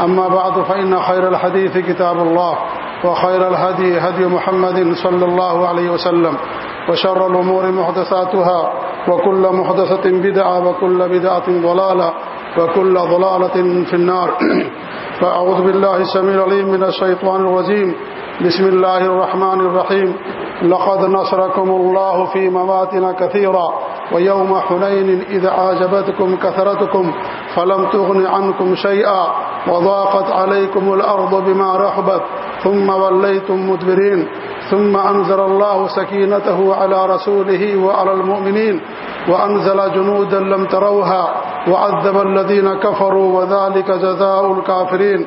أما بعد، فإن خير الحديث كتاب الله، وخير الهدي هدي محمد صلى الله عليه وسلم، وشر الأمور محدثاتها، وكل محدثة بدعة، وكل بدعة ضلالة، وكل ضلالة في النار. فأعوذ بالله السميع العليم من الشيطان الرجيم. بسم الله الرحمن الرحيم. لقد نصركم الله في مواطن كثيرا ويوم حنين إذا عاجبتكم كثرتكم، فلم تغن عنكم شيئا. وضاقت عليكم الأرض بما رحبت، ثم وليتم مدبرين، ثم أنزل الله سكينته على رسوله وعلى المؤمنين، وأنزل جنودا لم تروها، وعذب الذين كفروا وذلك جزاء الكافرين.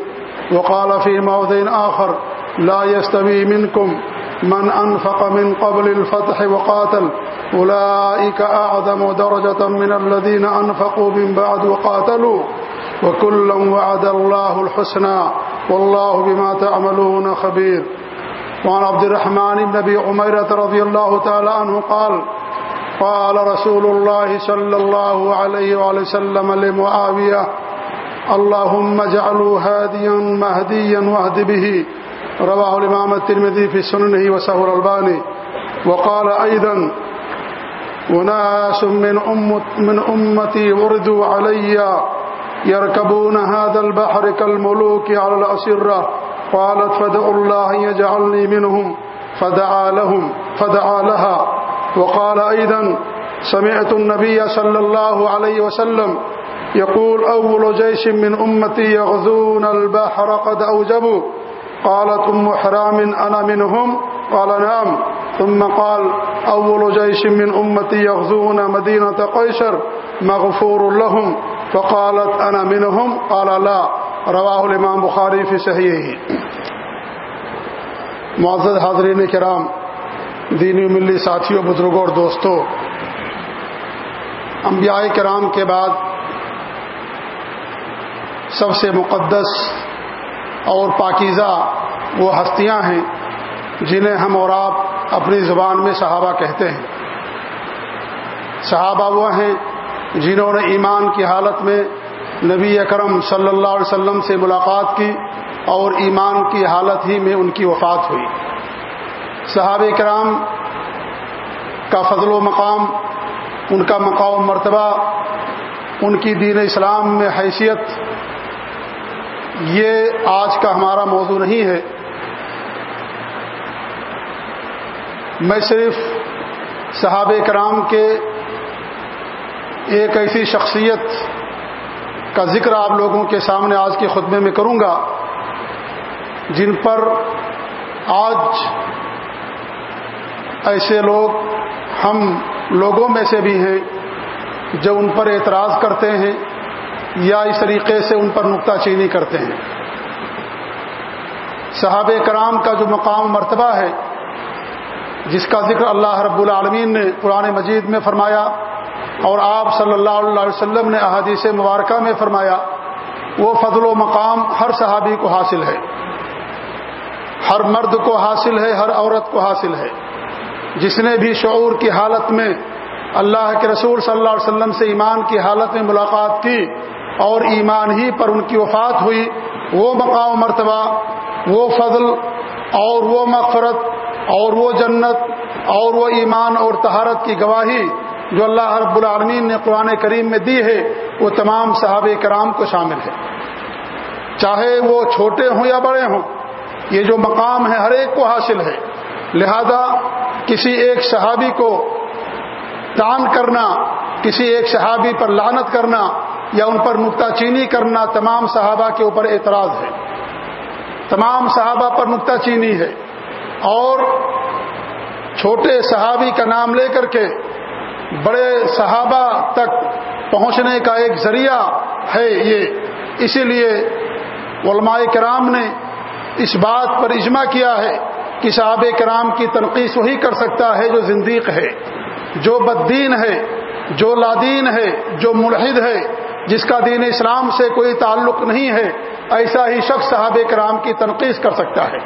وقال في موضع آخر، لا يستوي منكم من أنفق من قبل الفتح وقاتل، أولئك أعظم درجة من الذين أنفقوا من بعد وقاتلوا. وكلا وعد الله الحسنى والله بما تعملون خبير. وعن عبد الرحمن بن نبي عميرة رضي الله تعالى عنه قال قال رسول الله صلى الله عليه وآله وسلم لمعاوية اللهم اجعلوا هاديا مهديا واهد به. رواه الإمام الترمذي في سننه وسهر الباني وقال أيضا وناس من, أمت من أمتي وردوا علي يركبون هذا البحر كالملوك على الأسرة. قالت فدعوا الله يجعلني منهم. فدعا لهم. فدعا لها. وقال أيضا سمعت النبي صلى الله عليه وسلم يقول أول جيش من أمتي يغزون البحر قد أوجبوا. قالت أم حرام أنا منهم؟ قال نعم. ثم قال أول جيش من أمتي يغزون مدينة قيشر مغفور لهم. فقالت أنا منهم، قال لا، رواه الإمام بخاري في صحيحه معزز حاضرین کرام، دینی ملی ساتھیوں، بزرگوں اور دوستوں، انبیاء کرام کے بعد سب سے مقدس اور پاکیزہ وہ ہستیاں ہیں جنہیں ہم اور آپ اپنی زبان میں صحابہ کہتے ہیں۔ صحابہ وہ ہیں جنہوں نے ایمان کی حالت میں نبی اکرم صلی اللہ علیہ وسلم سے ملاقات کی اور ایمان کی حالت ہی میں ان کی وفات ہوئی۔ صحاب کرام کا فضل و مقام، ان کا مقام مرتبہ، ان کی دین اسلام میں حیثیت، یہ آج کا ہمارا موضوع نہیں ہے۔ میں صرف صحاب کرام کے ایک ایسی شخصیت کا ذکر آپ لوگوں کے سامنے آج کے خطبے میں کروں گا، جن پر آج ایسے لوگ ہم لوگوں میں سے بھی ہیں جو ان پر اعتراض کرتے ہیں یا اس طریقے سے ان پر نکتہ چینی کرتے ہیں۔ صحاب کرام کا جو مقام مرتبہ ہے، جس کا ذکر اللہ رب العالمین نے قرآن مجید میں فرمایا اور آپ صلی اللہ علیہ وسلم نے احادیث مبارکہ میں فرمایا، وہ فضل و مقام ہر صحابی کو حاصل ہے۔ ہر مرد کو حاصل ہے، ہر عورت کو حاصل ہے۔ جس نے بھی شعور کی حالت میں اللہ کے رسول صلی اللہ علیہ وسلم سے ایمان کی حالت میں ملاقات کی اور ایمان ہی پر ان کی وفات ہوئی، وہ مقام مرتبہ، وہ فضل اور وہ مغفرت اور وہ جنت اور وہ ایمان اور تہارت کی گواہی جو اللہ رب العالمین نے قرآن کریم میں دی ہے، وہ تمام صحابہ کرام کو شامل ہے۔ چاہے وہ چھوٹے ہوں یا بڑے ہوں، یہ جو مقام ہے ہر ایک کو حاصل ہے۔ لہذا کسی ایک صحابی کو تان کرنا، کسی ایک صحابی پر لانت کرنا یا ان پر نکتہ چینی کرنا تمام صحابہ کے اوپر اعتراض ہے۔ تمام صحابہ پر نکتہ چینی ہے۔ اور چھوٹے صحابی کا نام لے کر کے بڑے صحابہ تک پہنچنے کا ایک ذریعہ ہے یہ۔ اسی لیے علماء کرام نے اس بات پر اجماع کیا ہے کہ صحاب کرام کی تنقید وہی کر سکتا ہے جو زندیق ہے، جو بددین ہے، جو لادین ہے، جو ملحد ہے۔ جس کا دین اسلام سے کوئی تعلق نہیں ہے، ایسا ہی شخص صحاب کرام کی تنقید کر سکتا ہے۔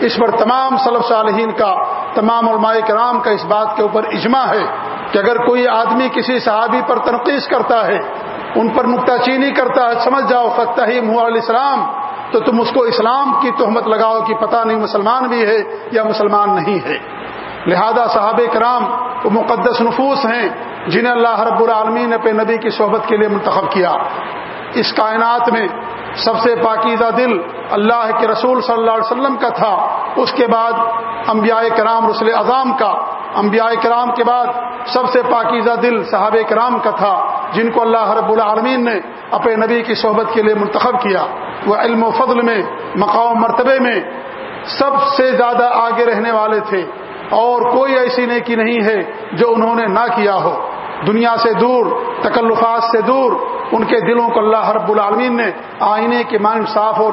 اس پر تمام صلب صالحین کا، تمام علماء کرام کا اس بات کے اوپر اجماع ہے۔ کہ اگر کوئی آدمی کسی صحابی پر تنقید کرتا ہے، ان پر نکتہ چینی کرتا ہے، سمجھ جاؤ فتح ہی علیہ السلام تو تم اس کو اسلام کی تہمت لگاؤ کہ پتہ نہیں مسلمان بھی ہے یا مسلمان نہیں ہے۔ لہذا صحابہ کرام وہ مقدس نفوس ہیں جنہیں اللہ رب العالمین نے نبی کی صحبت کے لیے منتخب کیا۔ اس کائنات میں سب سے پاکیزہ دل اللہ کے رسول صلی اللہ علیہ وسلم کا تھا۔ اس کے بعد انبیاء کرام رسول اعظام کا انبیاء کرام کے بعد سب سے پاکیزہ دل صحاب کرام کا تھا، جن کو اللہ رب العالمین نے اپنے نبی کی صحبت کے لیے منتخب کیا۔ وہ علم و فضل میں، مقام مرتبے میں سب سے زیادہ آگے رہنے والے تھے۔ اور کوئی ایسی نیکی نہیں ہے جو انہوں نے نہ کیا ہو۔ دنیا سے دور، تکلفات سے دور ان کے دلوں کو اللہ رب العالمین نے آئینے کے مان صاف اور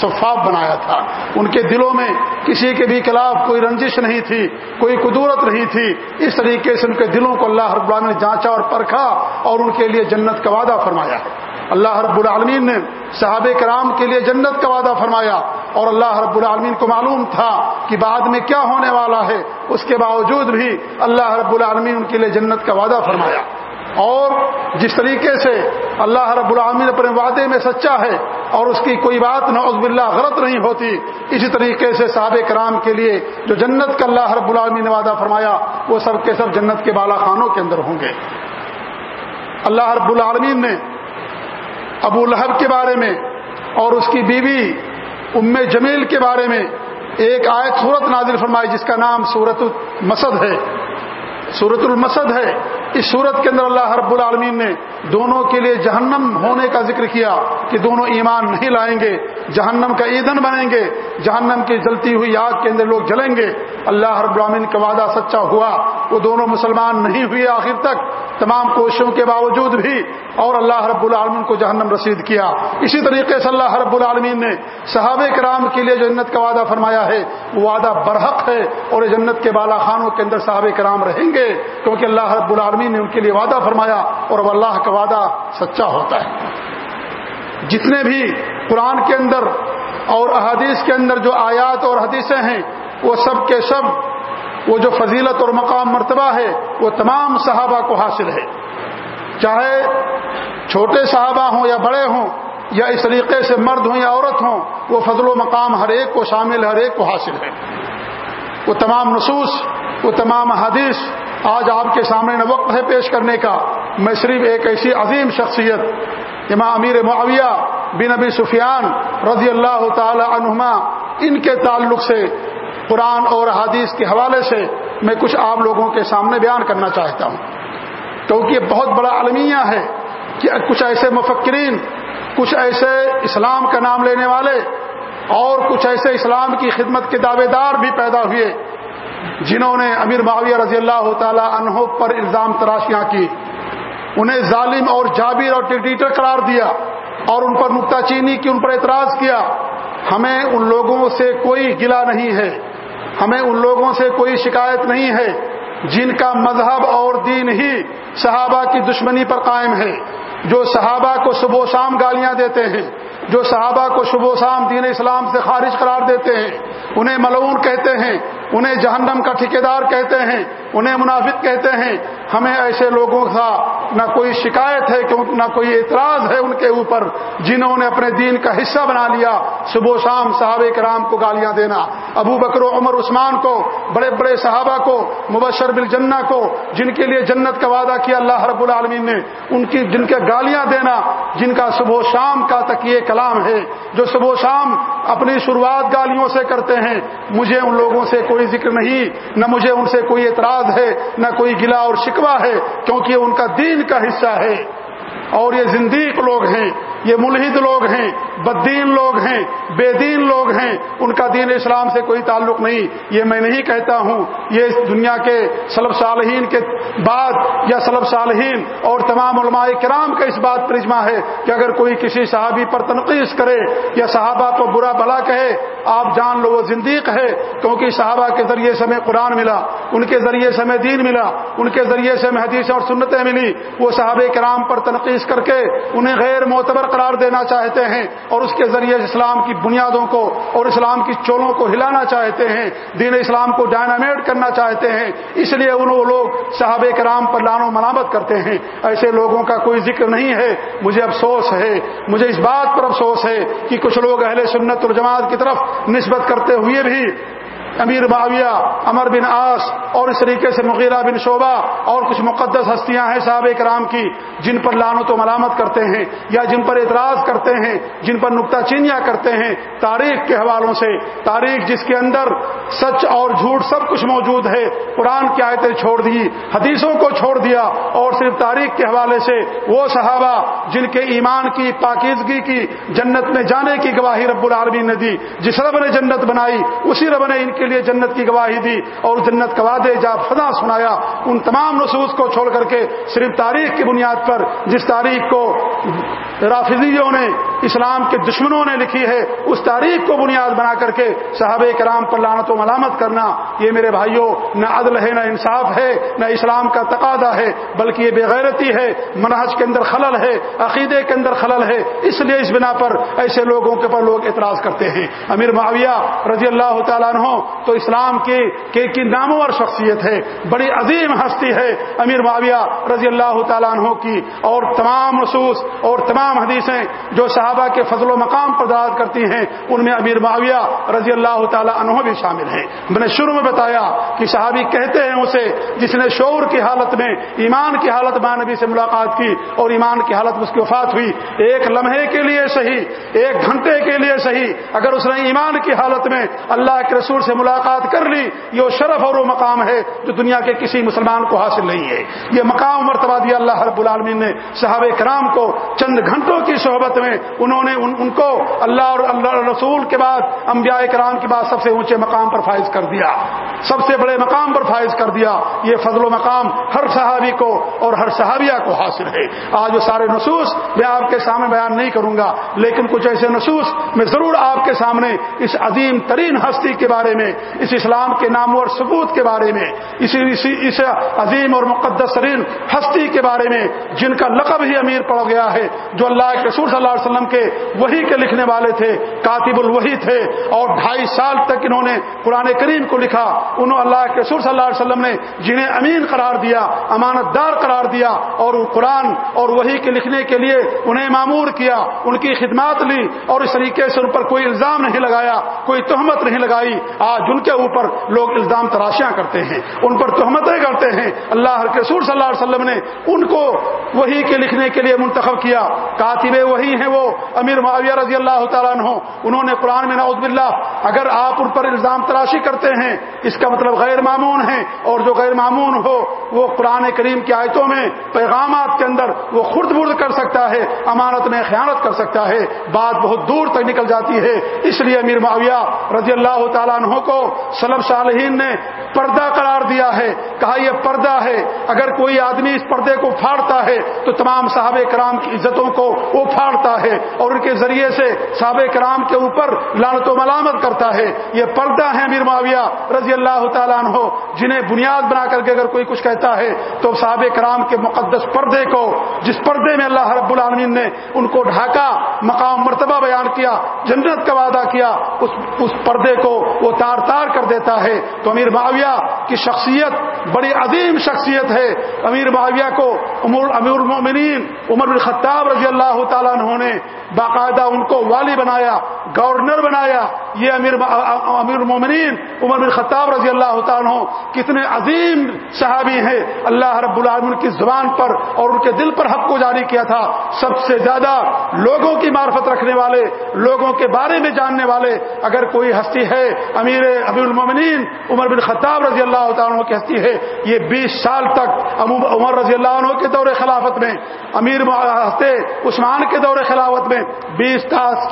شفاف بنایا تھا۔ ان کے دلوں میں کسی کے بھی خلاف کوئی رنجش نہیں تھی، کوئی قدورت نہیں تھی۔ اس طریقے سے ان کے دلوں کو اللہ رب العالمین نے جانچا اور پرکھا اور ان کے لیے جنت کا وعدہ فرمایا۔ اللہ رب العالمین نے صحابہ کرام کے لیے جنت کا وعدہ فرمایا اور اللہ رب العالمین کو معلوم تھا کہ بعد میں کیا ہونے والا ہے۔ اس کے باوجود بھی اللہ رب العالمین ان کے لیے جنت کا وعدہ فرمایا۔ اور جس طریقے سے اللہ رب العالمین اپنے وعدے میں سچا ہے اور اس کی کوئی بات نہ عزب اللہ غلط نہیں ہوتی، اسی طریقے سے صحابہ کرام کے لیے جو جنت کا اللہ رب العالمین نے وعدہ فرمایا، وہ سب کے سب جنت کے بالا خانوں کے اندر ہوں گے۔ اللہ رب العالمین نے ابو لہب کے بارے میں اور اس کی بیوی ام جمیل کے بارے میں ایک آیت صورت نازل فرمائی، جس کا نام سورت المسد ہے۔ سورت المسد ہے۔ اس صورت کے اندر اللہ رب العالمین نے دونوں کے لیے جہنم ہونے کا ذکر کیا کہ دونوں ایمان نہیں لائیں گے۔ جہنم کا ایندھن بنیں گے۔ جہنم کی جلتی ہوئی آگ کے اندر لوگ جلیں گے۔ اللہ رب العالمین کا وعدہ سچا ہوا۔ وہ دونوں مسلمان نہیں ہوئے آخر تک۔ تمام کوششوں کے باوجود بھی اور اللہ رب العالمین کو جہنم رسید کیا۔ اسی طریقے سے اللہ رب العالمین نے صحابہ کرام کے لیے جو جنت کا وعدہ فرمایا ہے، وہ وعدہ برحق ہے اور جنت کے بالا خانوں کے اندر صحابہ کرام رہیں گے۔ کیونکہ اللہ رب العالمین نے ان کے لیے وعدہ فرمایا اور اب اللہ کا وعدہ سچا ہوتا ہے۔ جتنے بھی قرآن کے اندر اور احادیث کے اندر جو آیات اور حدیثیں ہیں، وہ سب کے سب، وہ جو فضیلت اور مقام مرتبہ ہے، وہ تمام صحابہ کو حاصل ہے۔ چاہے چھوٹے صحابہ ہوں یا بڑے ہوں، یا اس طریقے سے مرد ہوں یا عورت ہوں، وہ فضل و مقام ہر ایک کو شامل، ہر ایک کو حاصل ہے۔ وہ تمام نصوص، وہ تمام حدیث آج آپ کے سامنے وقت ہے پیش کرنے کا۔ میں صرف ایک ایسی عظیم شخصیت، امام امیر معاویہ بن نبی سفیان رضی اللہ تعالی عنہما، ان کے تعلق سے، قرآن اور حدیث کے حوالے سے میں کچھ آپ لوگوں کے سامنے بیان کرنا چاہتا ہوں۔ کیونکہ یہ بہت بڑا المیہ ہے کہ کچھ ایسے مفکرین، کچھ ایسے اسلام کا نام لینے والے اور کچھ ایسے اسلام کی خدمت کے دعوے دار بھی پیدا ہوئے۔ جنہوں نے امیر معاویہ رضی اللہ تعالی عنہ پر الزام تراشیاں کی، انہیں ظالم اور جابر اور ٹکٹیٹر قرار دیا اور ان پر نکتہ چینی کی ان پر اعتراض کیا۔ ہمیں ان لوگوں سے کوئی گلا نہیں ہے، ہمیں ان لوگوں سے کوئی شکایت نہیں ہے جن کا مذہب اور دین ہی صحابہ کی دشمنی پر قائم ہے۔ جو صحابہ کو صبح و شام گالیاں دیتے ہیں، جو صحابہ کو صبح و شام دین اسلام سے خارج قرار دیتے ہیں، انہیں ملعون کہتے ہیں انہیں جہنم کا ٹھیکیدار کہتے ہیں، انہیں منافق کہتے ہیں۔ ہمیں ایسے لوگوں کا نہ کوئی شکایت ہے نہ کوئی اعتراض ہے ان کے اوپر، جنہوں نے اپنے دین کا حصہ بنا لیا۔ صبح و شام صحابہ کرام کو گالیاں دینا، ابو بکر و عمر، عثمان کو، بڑے بڑے صحابہ کو، مبشر بل کو، جن کے لیے جنت کا وعدہ کیا اللہ رب العالمین نے، ان کی جن کے گالیاں دینا، جن کا صبح و شام کا تک کلام ہے۔ جو صبح و شام اپنی شروعات گالیوں سے کرتے ہیں، مجھے ان لوگوں سے کوئی ذکر نہیں، نہ مجھے ان سے کوئی اعتراض ہے، نہ کوئی گلا اور شکوہ ہے، کیونکہ ان کا دین کا حصہ ہے۔ اور یہ زندیق لوگ ہیں، یہ ملحد لوگ ہیں بدین لوگ ہیں، بے دین لوگ ہیں، ان کا دین اسلام سے کوئی تعلق نہیں۔ یہ میں نہیں کہتا ہوں یہ اس دنیا کے سلب صالحین کے بعد یا سلب صالحین اور تمام علماء کرام کا اس بات پر اجماع ہے کہ اگر کوئی کسی صحابی پر تنقید کرے یا صحابہ کو برا بلا کہے، آپ جان لو وہ زندیق ہے کیونکہ صحابہ کے ذریعے سے ہمیں قرآن ملا۔ ان کے ذریعے سے ہمیں دین ملا، ان کے ذریعے سے ہمیں حدیث اور سنتیں ملی۔ وہ صحابہ کرام پر تنقید کر کے انہیں غیر معتبر قرار دینا چاہتے ہیں اور اس کے ذریعے اسلام کی بنیادوں کو اور اسلام کی چولوں کو ہلانا چاہتے ہیں، دین اسلام کو ڈائنامیٹ کرنا چاہتے ہیں۔ اس لیے انہوں لوگ صحاب کرام پر لانو ملامت کرتے ہیں۔ ایسے لوگوں کا کوئی ذکر نہیں ہے۔ مجھے افسوس ہے، مجھے اس بات پر افسوس ہے کہ کچھ لوگ اہل سنت الجماعت کی طرف نسبت کرتے ہوئے بھی امیر معاویہ امر بن آس اور اس طریقے سے مغیرہ بن شعبہ اور کچھ مقدس ہستیاں ہیں صحابہ کرام کی، جن پر لانت و ملامت کرتے ہیں یا جن پر اعتراض کرتے ہیں، جن پر نقطہ چینیاں کرتے ہیں۔ تاریخ کے حوالوں سے، تاریخ جس کے اندر سچ اور جھوٹ سب کچھ موجود ہے، قرآن کی آیتیں چھوڑ دی، حدیثوں کو چھوڑ دیا اور صرف تاریخ کے حوالے سے وہ صحابہ جن کے ایمان کی، پاکیزگی کی، جنت میں جانے کی گواہی رب العالمین نے دی، جس رب نے جنت بنائی، اسی رب نے ان کے لیے جنت کی گواہی دی اور جنت کا وعدے جا فضا سنایا ان تمام نصوص کو چھوڑ کر کے صرف تاریخ کی بنیاد پر جس تاریخ کو رافضیوں نے، اسلام کے دشمنوں نے لکھی ہے، اس تاریخ کو بنیاد بنا کر کے صحابہ کرام پر لانت و ملامت کرنا، یہ میرے بھائیوں، نہ عدل ہے، نہ انصاف ہے، نہ اسلام کا تقاضا ہے، بلکہ یہ بےغیرتی ہے، منہج کے اندر خلل ہے، عقیدے کے اندر خلل ہے، اس لیے اس بنا پر ایسے لوگوں کے پر لوگ اعتراض کرتے ہیں۔ امیر معاویہ رضی اللہ تعالیٰ عنہ تو اسلام کی کی نامور شخصیت ہے، بڑی عظیم ہستی ہے۔ امیر معاویہ رضی اللہ تعالیٰ عنہ کی اور تمام نصوص اور تمام حدیثیں جو صحابہ کے فضل و مقام پر داد کرتی ہیں، ان میں امیر معاویہ رضی اللہ تعالیٰ عنہ بھی شامل ہیں۔ میں نے شروع میں بتایا کہ صحابی کہتے ہیں اسے، جس نے شعور کی حالت میں، ایمان کی حالت میں نبی سے ملاقات کی اور ایمان کی حالت میں اس کی وفات ہوئی۔ ایک لمحے کے لیے صحیح، ایک گھنٹے کے لیے صحیح۔ اگر اس نے ایمان کی حالت میں اللہ کے رسول سے ملاقات کر لی، یہ شرف اور وہ مقام ہے جو دنیا کے کسی مسلمان کو حاصل نہیں ہے۔ یہ مقام مرتبہ دیا اللہ رب العالمین نے صحابہ کرام کو۔ چند گھنٹوں کی صحبت میں انہوں نے ان ان کو اللہ اور اللہ رسول کے بعد انبیاء کرام کے بعد سب سے اونچے مقام پر فائز کر دیا۔ سب سے بڑے مقام پر فائز کر دیا۔ یہ فضل و مقام ہر صحابی کو اور ہر صحابیہ کو حاصل ہے۔ آج وہ سارے نصوص میں آپ کے سامنے بیان نہیں کروں گا، لیکن کچھ ایسے نصوص میں ضرور آپ کے سامنے اس عظیم ترین ہستی کے بارے میں اس اسلام کے نام اور ثبوت کے بارے میں، اسی اس عظیم اور مقدس ترین ہستی کے بارے میں جن کا لقب ہی امیر پڑ گیا ہے، جو اللہ کے رسول صلی اللہ علیہ وسلم کے وہی کے لکھنے والے تھے، کاتب الوحی تھے، اور ڈھائی سال تک انہوں نے قرآن کریم کو لکھا۔ انہوں اللہ کے رسول صلی اللہ علیہ وسلم نے جنہیں امین قرار دیا امانت دار قرار دیا، اور قرآن اور وہی کے لکھنے کے لیے انہیں معمور کیا، ان کی خدمات لی، اور اس طریقے سے ان پر کوئی الزام نہیں لگایا، کوئی تہمت نہیں لگائی۔ آج ان کے اوپر لوگ الزام تراشیاں کرتے ہیں، ان پر تہمتیں کرتے ہیں۔ اللہ کے رسول صلی اللہ علیہ وسلم نے ان کو وہی کے لکھنے کے لیے منتخب کیا۔ کاتب وہی ہیں وہ، امیر معاویہ رضی اللہ تعالیٰ عنہ۔ انہوں نے قرآن میں نعوذ باللہ، اگر آپ ان پر الزام تراشی کرتے ہیں، اس کا مطلب غیر معمون ہے۔ اور جو غیر معمون ہو، وہ قرآن کریم کی آیتوں میں، پیغامات کے اندر وہ خرد برد کر سکتا ہے، امانت میں خیانت کر سکتا ہے۔ بات بہت دور تک نکل جاتی ہے۔ اس لیے امیر معاویہ رضی اللہ تعالیٰ عنہ کو سلب صالحین نے پردہ قرار دیا ہے، کہا یہ پردہ ہے۔ اگر کوئی آدمی اس پردے کو پھاڑتا ہے، تو تمام صحابہ کرام کی عزتوں کو وہ پھاڑتا ہے اور ان کے ذریعے سے سابق کرام کے اوپر لالت و ملامت کرتا ہے۔ یہ پردہ ہے امیر معاویہ رضی اللہ تعالیٰ عنہ، جنہیں بنیاد بنا کر کے اگر کوئی کچھ کہتا ہے، تو صحابہ کرام کے مقدس پردے کو، جس پردے میں اللہ رب العالمین نے ان کو ڈھاکا، مقام مرتبہ بیان کیا، جنت کا وعدہ کیا، اس اس پردے کو وہ تار تار کر دیتا ہے تو امیر معاویہ کی شخصیت بڑی عظیم شخصیت ہے۔ امیر معاویہ کو امیر المومنین عمر بن خطاب رضی اللہ تعالیٰ عنہ نے باقاعدہ ان کو والی بنایا، گورنر بنایا۔ یہ امیر امیر المومنین عمر بن خطاب رضی اللہ تعالیٰ عنہ کتنے عظیم صحابی ہیں۔ اللہ رب العالمین کی زبان پر اور ان کے دل پر حق کو جاری کیا تھا۔ سب سے زیادہ لوگوں کی معرفت رکھنے والے، لوگوں کے بارے میں جاننے والے۔ اگر کوئی ہستی ہے امیر امیر المومنین عمر بن خطاب رضی اللہ تعالیٰ عنہ کی ہستی ہے، یہ بیس سال تک عمر رضی اللہ عنہ کے دور خلافت میں، امیر ہستے عثمان کے دور خلافت میں بیس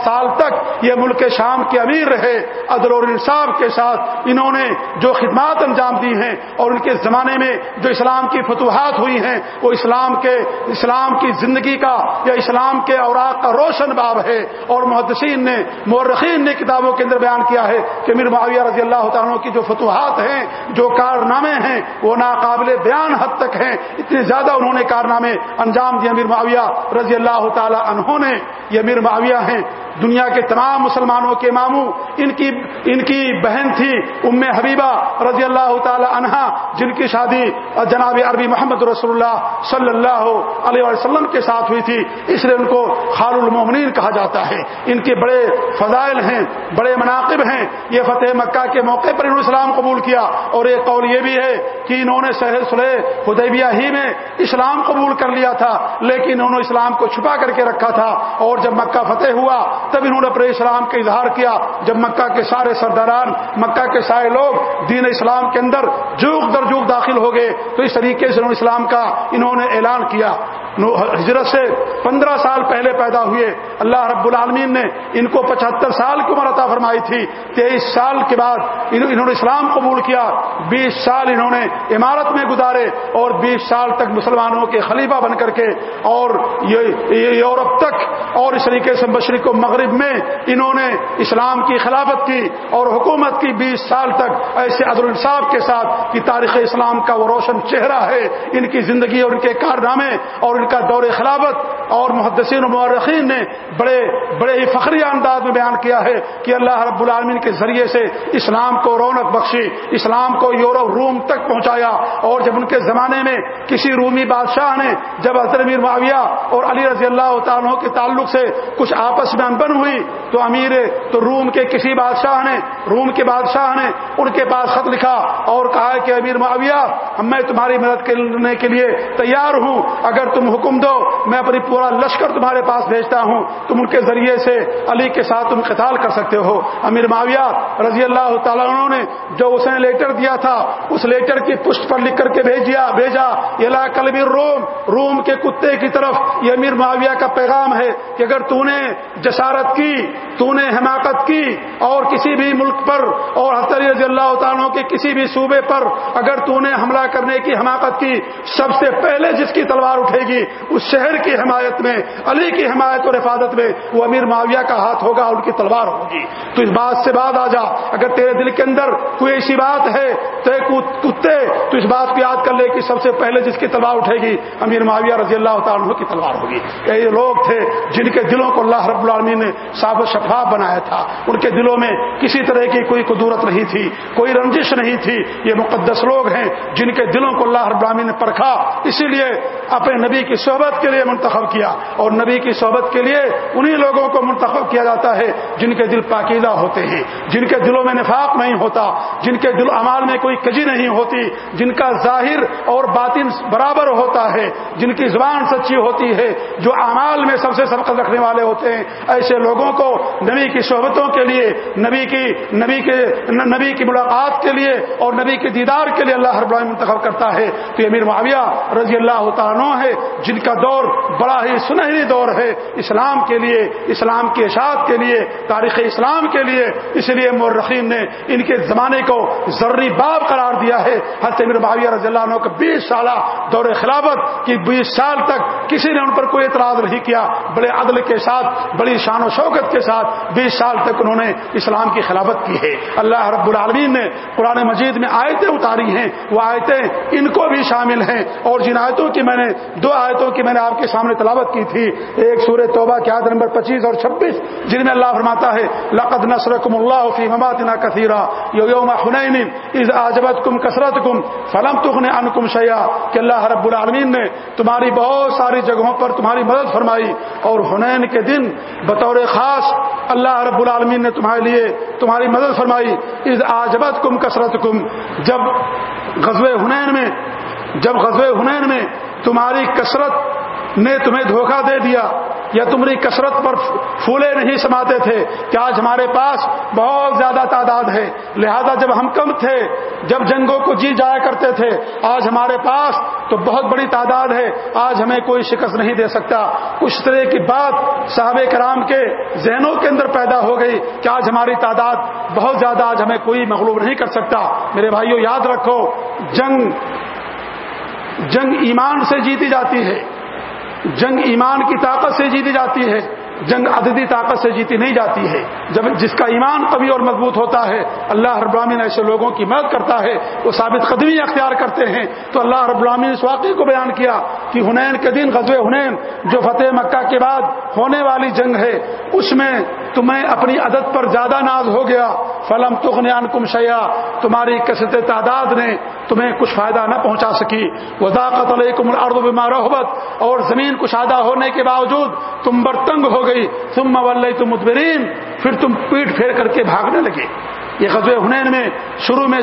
سال تک یہ ملک شام کے امیر رہے، عدل اور انصاف کے ساتھ انہوں نے جو خدمات انجام دی ہیں اور ان کے زمانے میں جو اسلام کی فتوحات ہوئی ہیں، وہ اسلام کے، اسلام کی زندگی کا یا اسلام کے اوراق کا روشن باب ہے۔ اور محدثین نے، مورخین نے کتابوں کے اندر بیان کیا ہے کہ میر معاویہ رضی اللہ تعالیٰ کی جو فتوحات ہیں، جو کارنامے ہیں، وہ ناقابل بیان حد تک ہیں۔ اتنے زیادہ انہوں نے کارنامے انجام دیے۔ میر معاویہ رضی اللہ تعالیٰ انہوں نے، یہ میر معاویہ ہیں۔ دنیا کے تمام مسلمانوں کے ماموں، ان کی ان کی بہن تھی ام حبیبہ رضی اللہ تعالی عنہا، جن کی شادی جناب عربی محمد رسول اللہ صلی اللہ علیہ وسلم کے ساتھ ہوئی تھی، اس لیے ان کو خال المومنین کہا جاتا ہے۔ ان کے بڑے فضائل ہیں، بڑے مناقب ہیں۔ یہ فتح مکہ کے موقع پر انہوں نے اسلام قبول کیا۔ اور ایک قول یہ بھی ہے کہ انہوں نے سہل سلح خدیبیہ ہی میں اسلام قبول کر لیا تھا، لیکن انہوں نے اسلام کو چھپا کر کے رکھا تھا۔ اور جب مکہ فتح ہوا تب انہوں نے اپنے اسلام کا اظہار کیا جب مکہ کے سارے سرداران، مکہ کے سارے لوگ دین اسلام کے اندر جوک در جوک داخل ہو گئے۔ تو اس طریقے سے انہوں اسلام کا انہوں نے اعلان کیا۔ ہجرت سے پندرہ سال پہلے پیدا ہوئے۔ اللہ رب العالمین نے ان کو پچہتر سال کی عمر عطا فرمائی تھی۔ تیئیس سال کے بعد انہوں نے اسلام قبول کیا۔ بیس سال انہوں نے عمارت میں گزارے اور بیس سال تک مسلمانوں کے خلیفہ بن کر کے اور یورپ تک اور اس طریقے سے مشرق و مغرب میں انہوں نے اسلام کی خلافت کی اور حکومت کی بیس سال تک ایسے عدل الصاف کے ساتھ کہ تاریخ اسلام کا وہ روشن چہرہ ہے، ان کی زندگی اور ان کے کارنامے اور ان کا دور خلافت اور محدثین و مورخین نے بڑے بڑے ہی فخری انداز میں بیان کیا ہے کہ اللہ رب العالمین کے ذریعے سے اسلام کو رونق بخشی، اسلام کو یورپ، روم تک پہنچایا اور جب ان کے زمانے میں کسی رومی بادشاہ نے جب حضرت امیر معاویہ اور علی رضی اللہ تعالیٰ کے تعلق سے کچھ آپس میں انبن ہوئی تو امیر تو روم کے کسی بادشاہ نے روم کے بادشاہ نے ان کے پاس خط لکھا اور کہا کہ امیر معاویہ میں تمہاری مدد کرنے کے لیے تیار ہوں۔ اگر تم حکم دو، میں اپنی پورا لشکر تمہارے پاس بھیجتا ہوں۔ تم ان کے ذریعے سے علی کے ساتھ تم قتال کر سکتے ہو۔ امیر معاویہ رضی اللہ تعالیٰ عنہ نے جو اس نے لیٹر دیا تھا، اس لیٹر کی پشت پر لکھ کر کے بھیجیا، بھیجا یہ کلبیر روم روم کے کتے کی طرف، یہ امیر معاویہ کا پیغام ہے کہ اگر تو نے جسارت کی تو نے حماقت کی، اور کسی بھی ملک پر، اور حضرت رضی اللہ تعالیٰ کے کسی بھی صوبے پر اگر تو نے حملہ کرنے کی حماقت کی، سب سے پہلے جس کی تلوار اٹھے گی، اس شہر کی حمایت میں، علی کی حمایت اور حفاظت میں، وہ امیر معاویہ کا ہاتھ ہوگا ان کی تلوار ہوگی۔ تو اس بات سے بعد آ جا، اگر تیرے دل کے اندر کوئی ایسی بات ہے تو کتے، تو اس بات کو یاد کر لے کہ سب سے پہلے جس کی تلوار اٹھے گی، امیر معاویہ رضی اللہ تعالیٰ کی تلوار ہوگی۔ یہ لوگ تھے، جن کے دلوں کو اللہ رب العالمین نے صاف و شفاف بنایا تھا۔ ان کے دلوں میں کسی طرح کی کوئی قدورت نہیں تھی، کوئی رنجش نہیں تھی۔ یہ مقدس لوگ ہیں جن کے دلوں کو اللہ رب العالمین نے پرکھا۔ اسی لیے اپنے نبی کی صحبت کے لیے منتخب کیا۔ اور نبی کی صحبت کے لیے انہی لوگوں کو منتخب کیا جاتا ہے جن کے دل پاکیزہ ہوتے ہیں، جن کے دلوں میں نفاق نہیں ہوتا، جن کے دل امال میں کوئی کجی نہیں ہوتی، جن کا ظاہر اور باطن برابر ہوتا ہے، جن کی زبان سچی ہوتی ہے، جو اعمال میں سب سے سبقت رکھنے والے ہوتے ہیں۔ ایسے لوگوں کو نبی کی صحبتوں کے لیے، نبی کی، نبی کے، نبی کی ملاقات کے لیے اور نبی کے دیدار کے لیے اللہ ہر منتخب کرتا ہے۔ تو امیر معاویہ رضی اللہ تعالیٰ ہے، جن کا دور بڑا ہی سنہری دور ہے۔ اسلام کے لیے، اسلام کی اشاعت کے لیے، تاریخ اسلام کے لیے۔ اس لیے مورخین نے ان کے زمانے کو ضروری باب قرار دیا ہے۔ حضرت امیر معاویہ رضی اللہ عنہ کا بیس سالہ دور خلافت کی بیس سال تک کسی نے ان پر کوئی اعتراض نہیں کیا۔ بڑے عدل کے ساتھ، بڑی شان و شوکت کے ساتھ بیس سال تک انہوں نے اسلام کی خلافت کی ہے۔ اللہ رب العالمین نے قرآن مجید میں آیتیں اتاری ہیں۔ وہ آیتیں ان کو بھی شامل ہیں۔ اور جن آیتوں کی میں نے دو آیتوں کی میں نے آپ کے سامنے تلاوت کی تھی۔ ایک سورہ توبہ کی آیت نمبر پچیس اور چھبیس، جن میں اللہ فرماتا ہے، لقد نصرکم اللہ فی مماتنا کثیرہ یوم حنین اذ آجبت کم کثرت کم فلم تغن انکم شیا کہ اللہ رب العالمین نے تمہاری بہت ساری جگہوں پر تمہاری مدد فرمائی۔ اور حنین کے دن بطور خاص اللہ رب العالمین نے تمہارے لیے تمہاری مدد فرمائی اس آجبت کم کثرت کم جب غزب ہنین میں، جب غزب ہنین میں تمہاری کثرت نے تمہیں دھوکہ دے دیا یا تمہاری کثرت پر پھولے نہیں سماتے تھے کہ آج ہمارے پاس بہت زیادہ تعداد ہے۔ لہذا جب ہم کم تھے، جب جنگوں کو جی جایا کرتے تھے، آج ہمارے پاس تو بہت بڑی تعداد ہے۔ آج ہمیں کوئی شکست نہیں دے سکتا۔ اس طرح کی بات صحاب کرام کے ذہنوں کے اندر پیدا ہو گئی کہ آج ہماری تعداد بہت زیادہ، آج ہمیں کوئی مغلوب نہیں کر سکتا۔ میرے بھائیوں یاد رکھو، جنگ جنگ ایمان سے جیتی جاتی ہے۔ جنگ ایمان کی طاقت سے جیتی جاتی ہے۔ جنگ عددی طاقت سے جیتی نہیں جاتی ہے۔ جب جس کا ایمان قوی اور مضبوط ہوتا ہے، اللہ رب العالمین ایسے لوگوں کی مدد کرتا ہے، وہ ثابت قدمی اختیار کرتے ہیں۔ تو اللہ رب العالمین اس واقعے کو بیان کیا کہ ہنین کے دن غزوہ ہنین، جو فتح مکہ کے بعد ہونے والی جنگ ہے، اس میں تمہیں اپنی عدد پر زیادہ ناز ہو گیا۔ فلم تغن کم شیا تمہاری کثرت تعداد نے تمہیں کچھ فائدہ نہ پہنچا سکی۔ وضاقت علیکم الارض بما رحبت، اور زمین کشادہ ہونے کے باوجود تم برتنگ ہو گئی۔ ثم ولیتم مدبرین۔ پھر تم پیٹ پھیر کر کے بھاگنے لگے۔ یہ غزوہ ہنین میں شروع میں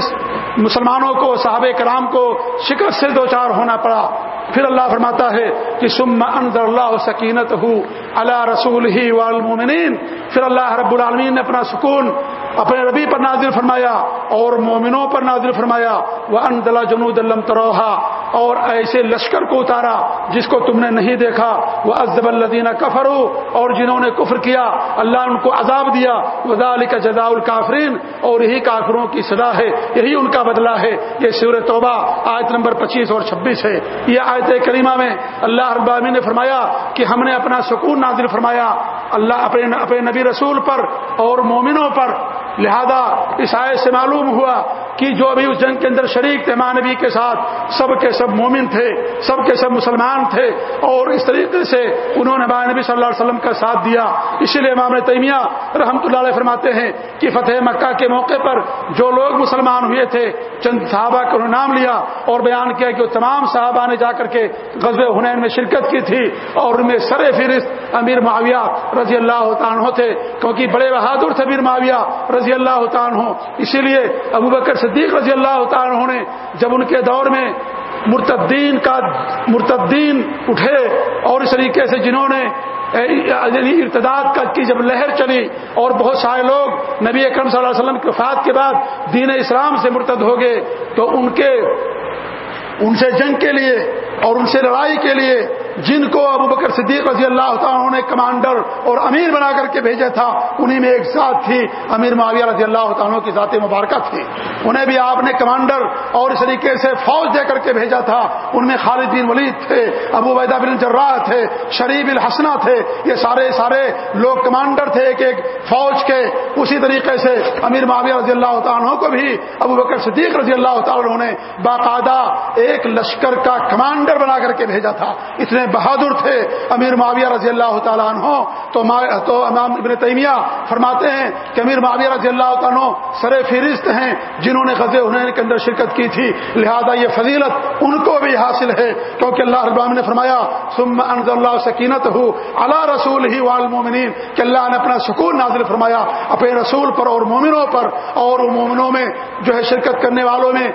مسلمانوں کو، صحابہ کرام کو شکست سے دو چار ہونا پڑا۔ پھر اللہ فرماتا ہے کہ سم انضر اللہ سکینت ہو اللہ رسول ہی والمومنین پھر اللہ رب العالمین نے اپنا سکون اپنے ربی پر نازل فرمایا اور مومنوں پر نازل فرمایا۔ وہ اندلا جنود اللہ تروہا اور ایسے لشکر کو اتارا جس کو تم نے نہیں دیکھا۔ وہ ازب الدینہ کفرو اور جنہوں نے کفر کیا، اللہ ان کو عذاب دیا۔ وزال کا جزا الکافرین اور یہی کافروں کی سزا ہے، یہی ان کا بدلہ ہے۔ یہ سور توبہ، آیت نمبر پچیس اور چھبیس ہے۔ یہ آیت کریمہ میں اللہ ابامی نے فرمایا کہ ہم نے اپنا سکون نازل فرمایا۔ اللہ اپنے اپنے نبی رسول پر اور مومنوں پر لہذا اس آیت سے معلوم ہوا کہ جو ابھی اس جنگ کے اندر شریک تھے مانوی کے ساتھ، سب کے سب مومن تھے، سب کے سب مسلمان تھے، اور اس طریقے سے انہوں نے نبی صلی اللہ علیہ وسلم کا ساتھ دیا۔ اسی لیے امام تیمیہ رحمۃ اللہ علیہ فرماتے ہیں کہ فتح مکہ کے موقع پر جو لوگ مسلمان ہوئے تھے، چند صحابہ کا انہوں نام لیا اور بیان کیا کہ وہ تمام صحابہ نے جا کر کے غزب حنین میں شرکت کی تھی اور ان میں سر فہرست امیر معاویہ رضی اللہ عنہ تھے، کیونکہ بڑے بہادر تھے امیر معاویہ رضی اللہ عنہ، اسی لیے ابو بکر صدیق رضی اللہ عنہ نے جب ان کے دور میں مرتدین کا مرتدین اٹھے اور اس طریقے سے جنہوں نے یعنی ارتداد کا کی جب لہر چلی اور بہت سارے لوگ نبی اکرم صلی اللہ علیہ وسلم کے فات کے بعد دین اسلام سے مرتد ہو گئے، تو ان کے، ان سے جنگ کے لیے اور ان سے لڑائی کے لیے جن کو ابو بکر صدیق رضی اللہ تعالیٰ نے کمانڈر اور امیر بنا کر کے بھیجا تھا انہیں میں ایک ساتھ تھی، امیر معاویہ رضی اللہ تعالیٰ کی ذات مبارکہ تھی۔ انہیں بھی آپ نے کمانڈر اور اس طریقے سے فوج دے کر کے بھیجا تھا۔ ان میں خالد بن ولید تھے، ابو ویدہ بن جراح تھے، شریف الحسنہ تھے، یہ سارے سارے لوگ کمانڈر تھے ایک ایک فوج کے۔ اسی طریقے سے امیر معاویہ رضی اللہ تعالیٰ کو بھی ابو بکر صدیق رضی اللہ تعالیٰ نے باقاعدہ ایک لشکر کا کمانڈر بنا کر کے بھیجا تھا۔ اتنے بہادر تھے، امیر معاویہ رضی اللہ تعالیٰ عنہ۔ تو تو امام ابن تیمیہ فرماتے ہیں کہ امیر معاویہ رضی اللہ تعالیٰ سر فہرست ہیں، جنہوں نے غزے حنین کے اندر شرکت کی تھی۔ لہذا یہ فضیلت ان کو بھی حاصل ہے۔ کیونکہ اللہ ابام نے فرمایا سم انض اللہ سکینت ہو اللہ رسول ہی والمومنین کہ اللہ نے اپنا سکون نازل فرمایا اپنے رسول پر اور مومنوں پر۔ اور مومنوں میں جو ہے شرکت کرنے والوں میں،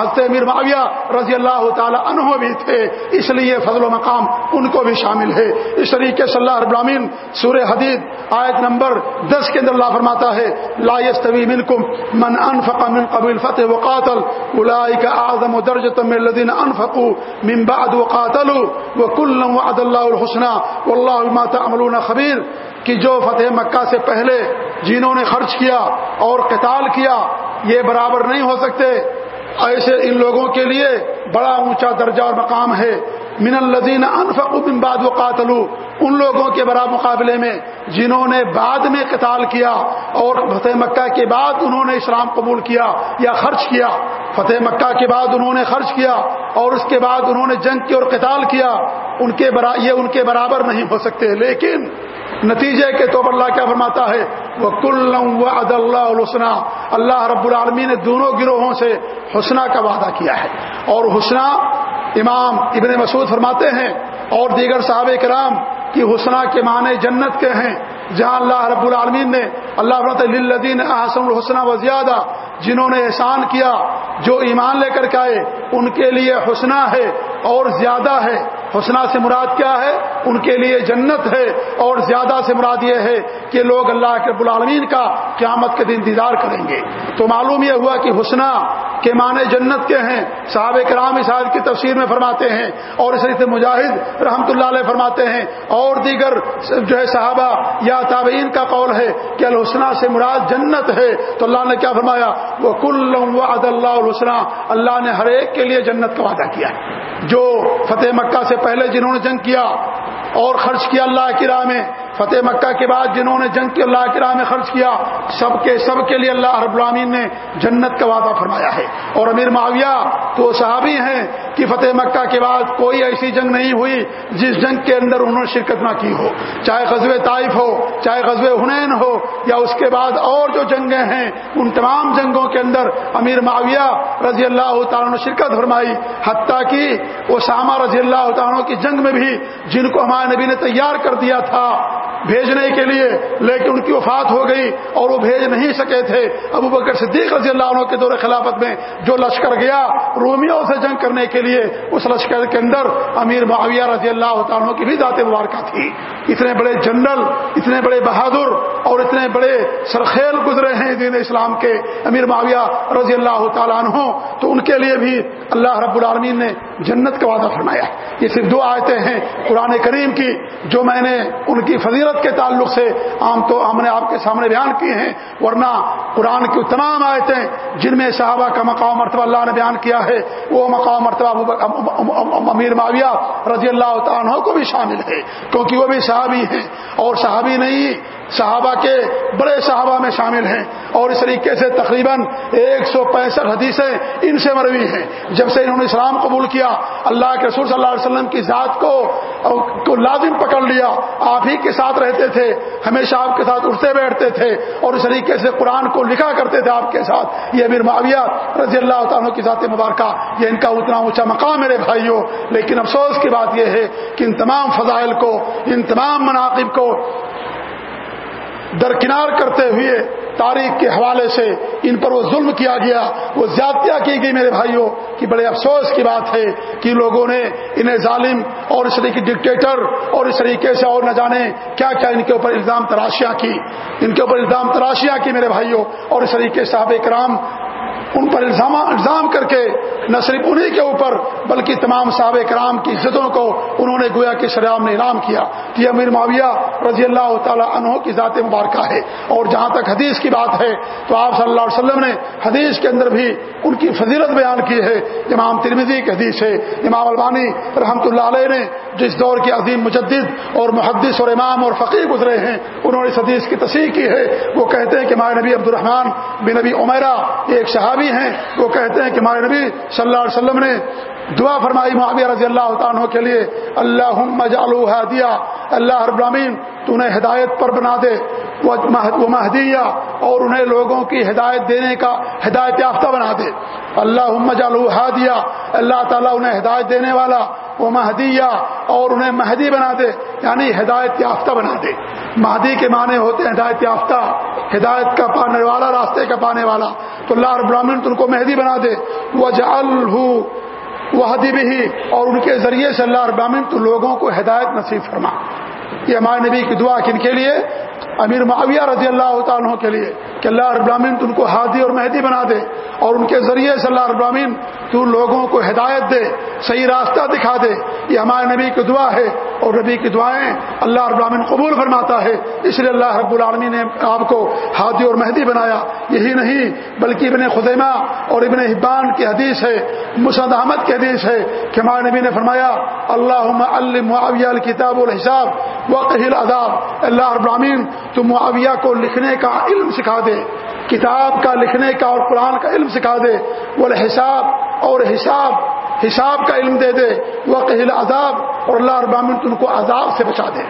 حضرت امیر معاویہ رضی اللہ تعالی عنہ بھی تھے۔ اس لیے فضل و مقام ان کو بھی شامل ہے۔ اس طریقے سے اللہ ابراہین سورہ حدید آیت نمبر دس کے اندر اللہ فرماتا ہے، لا يستوي منكم من انفق من قبل الفتح وقاتل اولئك اعظم درجه من الذين انفقوا من بعد وقاتلوا وكلا وعد الله الحسنى والله بما تعملون خبير کہ جو فتح مکہ سے پہلے جنہوں نے خرچ کیا اور قتال کیا، یہ برابر نہیں ہو سکتے۔ ایسے ان لوگوں کے لیے بڑا اونچا درجہ اور مقام ہے۔ من الدین انفق من بعد وقاتلو ان لوگوں کے برا مقابلے میں، جنہوں نے بعد میں قتال کیا اور فتح مکہ کے بعد انہوں نے اسلام قبول کیا یا خرچ کیا۔ فتح مکہ کے بعد انہوں نے خرچ کیا اور اس کے بعد انہوں نے جنگ کی اور قتال کیا۔ ان کے برا، یہ ان کے برابر نہیں ہو سکتے، لیکن نتیجے کے طور پر اللہ کیا فرماتا ہے؟ وہ کل عد اللہ حسنہ اللہ رب العالمین نے دونوں گروہوں سے حسنہ کا وعدہ کیا ہے۔ اور حسنہ امام ابن مسعود فرماتے ہیں اور دیگر صحابہ کرام کی حسنہ کے معنی جنت کے ہیں۔ جہاں اللہ رب العالمین نے اللہ للذین احسن الحسنہ و زیادہ جنہوں نے احسان کیا، جو ایمان لے کر کے آئے، ان کے لیے حسنہ ہے اور زیادہ ہے۔ حسنہ سے مراد کیا ہے؟ ان کے لیے جنت ہے۔ اور زیادہ سے مراد یہ ہے کہ لوگ اللہ کے العالمین کا قیامت کے دن انتظار کریں گے۔ تو معلوم یہ ہوا کہ حسنہ کے معنی جنت کے ہیں۔ صحاب کرام اس آیت کی تفسیر میں فرماتے ہیں اور اس طریقے مجاہد رحمت اللہ علیہ فرماتے ہیں، اور دیگر جو ہے صحابہ یا تابعین کا قول ہے کہ الحسنہ سے مراد جنت ہے۔ تو اللہ نے کیا فرمایا؟ وہ کل عد اللہ الحسنہ اللہ نے ہر ایک کے لیے جنت کا وعدہ کیا جو فتح مکہ سے پہلے جنہوں نے جنگ کیا اور خرچ کیا اللہ کی راہ میں فتح مکہ کے بعد جنہوں نے جنگ کی اللہ کی راہ میں خرچ کیا سب کے سب کے لیے اللہ رب العامین نے جنت کا وعدہ فرمایا ہے۔ اور امیر معاویہ تو صحابی ہیں کہ فتح مکہ کے بعد کوئی ایسی جنگ نہیں ہوئی جس جنگ کے اندر انہوں نے شرکت نہ کی ہو۔ چاہے غزب طائف ہو، چاہے غزب ہنین ہو، یا اس کے بعد اور جو جنگیں ہیں، ان تمام جنگوں کے اندر امیر معاویہ رضی اللہ تعالیٰ نے شرکت فرمائی۔ حتیٰ کی وہ شامہ رضی اللہ تعالیٰ کی جنگ میں بھی جن کو ہمارے نبی نے تیار کر دیا تھا بھیجنے کے لیے، لیکن ان کی وفات ہو گئی اور وہ بھیج نہیں سکے تھے۔ ابو بکر صدیق رضی اللہ عنہ کے دور خلافت میں جو لشکر گیا رومیوں سے جنگ کرنے کے لیے، اس لشکر کے اندر امیر معاویہ رضی اللہ عنہ کی بھی ذات مبارکہ تھی۔ اتنے بڑے جنرل، اتنے بڑے بہادر اور اتنے بڑے سرخیل گزرے ہیں دین اسلام کے امیر معاویہ رضی اللہ تعالیٰ عنہ۔ تو ان کے لیے بھی اللہ رب العالمین نے جنت کا وعدہ فرمایا۔ یہ صرف دو آیتیں ہیں قرآن کریم کی جو میں نے ان کی فضیلت کے تعلق سے عام تو ہم نے آپ کے سامنے بیان کی ہیں، ورنہ قرآن کی تمام آیتیں جن میں صحابہ کا مقام مرتبہ اللہ نے بیان کیا ہے، وہ مقام مرتبہ امیر معاویہ رضی اللہ عنہ کو بھی شامل ہے، کیونکہ وہ بھی صحابی ہیں۔ اور صحابی نہیں، صحابہ کے بڑے صحابہ میں شامل ہیں۔ اور اس طریقے سے تقریباً ایک سو پینسٹھ حدیثیں ان سے مروی ہیں۔ جب سے انہوں نے اسلام قبول کیا، اللہ کے رسول صلی اللہ علیہ وسلم کی ذات کو کو لازم پکڑ لیا، آپ ہی کے ساتھ رہتے تھے، ہمیشہ آپ کے ساتھ اٹھتے بیٹھتے تھے اور اس طریقے سے قرآن کو لکھا کرتے تھے آپ کے ساتھ۔ یہ امیر معاویہ رضی اللہ تعالیٰ کی ذات مبارکہ، یہ ان کا اتنا اونچا مقام میرے بھائیوں لیکن افسوس کی بات یہ ہے کہ ان تمام فضائل کو، ان تمام مناقب کو درکنار کرتے ہوئے تاریخ کے حوالے سے ان پر وہ ظلم کیا گیا، وہ زیادتیاں کی گئی میرے بھائیوں کی بڑے افسوس کی بات ہے کہ لوگوں نے انہیں ظالم اور اس طریقے ڈکٹیٹر اور اس طریقے سے اور نہ جانے کیا کیا ان کے اوپر الزام تراشیاں کی، ان کے اوپر الزام تراشیاں کی میرے بھائیوں، اور اس طریقے صاحب کرام ان پر الزام الزام کر کے نہ صرف انہیں کے اوپر بلکہ تمام صحاب کرام کی عزتوں کو انہوں نے گویا کہ شریام نے انعام کیا کہ امیر معاویہ رضی اللہ تعالیٰ عنہ کی ذات مبارکہ ہے اور جہاں تک حدیث کی بات ہے تو آپ صلی اللہ علیہ وسلم نے حدیث کے اندر بھی ان کی فضیلت بیان کی ہے امام ترمیزی کی حدیث ہے امام البانی رحمۃ اللہ علیہ نے جس دور کے عظیم مجدد اور محدث اور امام اور فقیر گزرے ہیں، انہوں نے اس حدیث کی تصحیح کی ہے۔ وہ کہتے ہیں کہ مائع نبی عبد الرحمان بن نبی عمیرہ ایک صحابی ہیں۔ وہ کہتے ہیں کہ مائع نبی صلی اللہ علیہ وسلم نے دعا فرمائی معاویہ رضی اللہ عنہ کے لیے اللہ جالو دیا اللہ ابرامین تو انہیں ہدایت پر بنا دے۔ وہ مہدیہ اور انہیں لوگوں کی ہدایت دینے کا ہدایت یافتہ بنا دے۔ اللہ جالو اللہ تعالیٰ انہیں ہدایت دینے والا، وہ مہدیہ اور انہیں مہدی بنا دے یعنی ہدایت یافتہ بنا دے۔ مہدی کے معنی ہوتے ہیں ہدایت یافتہ، ہدایت کا پانے والا، راستے کا پانے والا۔ تو اللہ رب العالمین تو ان کو مہدی بنا دے۔ وہ جال وہ بھی اور ان کے ذریعے سے اللہ ابراہین تو لوگوں کو ہدایت نصیب فرما۔ یہ ہمارے نبی کی دعا کن کے لیے امیر معاویہ رضی اللہ تعالیٰ کے لیے کہ اللہ ابراہین تو ان کو ہادی اور مہدی بنا دے اور ان کے ذریعے سے اللہ ابراہین تو لوگوں کو ہدایت دے، صحیح راستہ دکھا دے۔ یہ ہمارے نبی کی دعا ہے اور نبی کی دعائیں اللہ رب العالمین قبول فرماتا ہے۔ اس لیے اللہ رب العالمین نے آپ کو ہادی اور مہدی بنایا۔ یہی نہیں، بلکہ ابن خدیمہ اور ابن حبان کی حدیث ہے مسد احمد کی حدیث ہے کہ ہمارے نبی نے فرمایا اللہ معاویہ الکتاب الحساب وقل اداب اللہ رب العالمین تو معاویہ کو لکھنے کا علم سکھا دے، کتاب کا لکھنے کا اور قرآن کا علم سکھا دے۔ وہ حساب اور حساب حساب کا علم دے دے۔ وہ قہل عذاب اور اللہ ابراہین تم کو عذاب سے بچا دے۔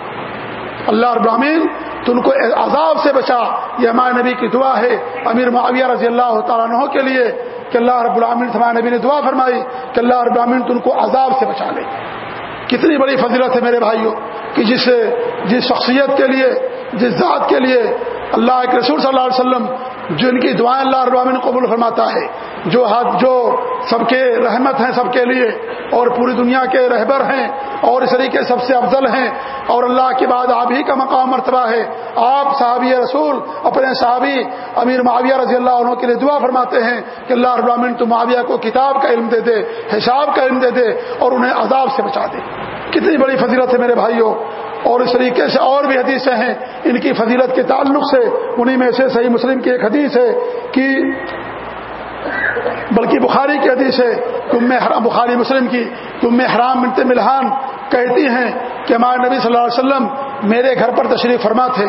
اللہ ابراہین تم کو عذاب سے بچا۔ یہ ہمارے نبی کی دعا ہے۔ امیر معاویہ رضی اللہ تعالیٰ عنہ کے لیے کہ اللہ رب العامن ہمارے نبی نے دعا فرمائی کہ اللہ رب العامن تم کو عذاب سے بچا لے۔ کتنی بڑی فضیلت ہے میرے بھائیوں، کہ جس جس شخصیت کے لیے جس ذات کے لیے اللہ کے رسول صلی اللہ علیہ وسلم جو ان کی دعائیں اللہ ابامن قبول فرماتا ہے، جو جو سب کے رحمت ہیں سب کے لیے، اور پوری دنیا کے رہبر ہیں، اور اس طریقے سب سے افضل ہیں، اور اللہ کے بعد آپ ہی کا مقام مرتبہ ہے۔ آپ صحابی رسول، اپنے صحابی امیر معاویہ رضی اللہ عنہ کے لیے دعا فرماتے ہیں کہ اللہ ابامن تو معاویہ کو کتاب کا علم دے دے، حساب کا علم دے دے، اور انہیں عذاب سے بچا دے۔ کتنی بڑی فضیلت ہے میرے بھائیوں اور اس طریقے سے اور بھی حدیثیں ہیں۔ ان کی فضیلت کے تعلق سے، انہی میں سے صحیح مسلم کی ایک حدیث ہے کہ بلکہ بخاری کی حدیث ہے، تم حرام، بخاری مسلم کی، تم حرام منت ملحان کہتی ہیں کہ ہمارے نبی صلی اللہ علیہ وسلم میرے گھر پر تشریف فرما تھے۔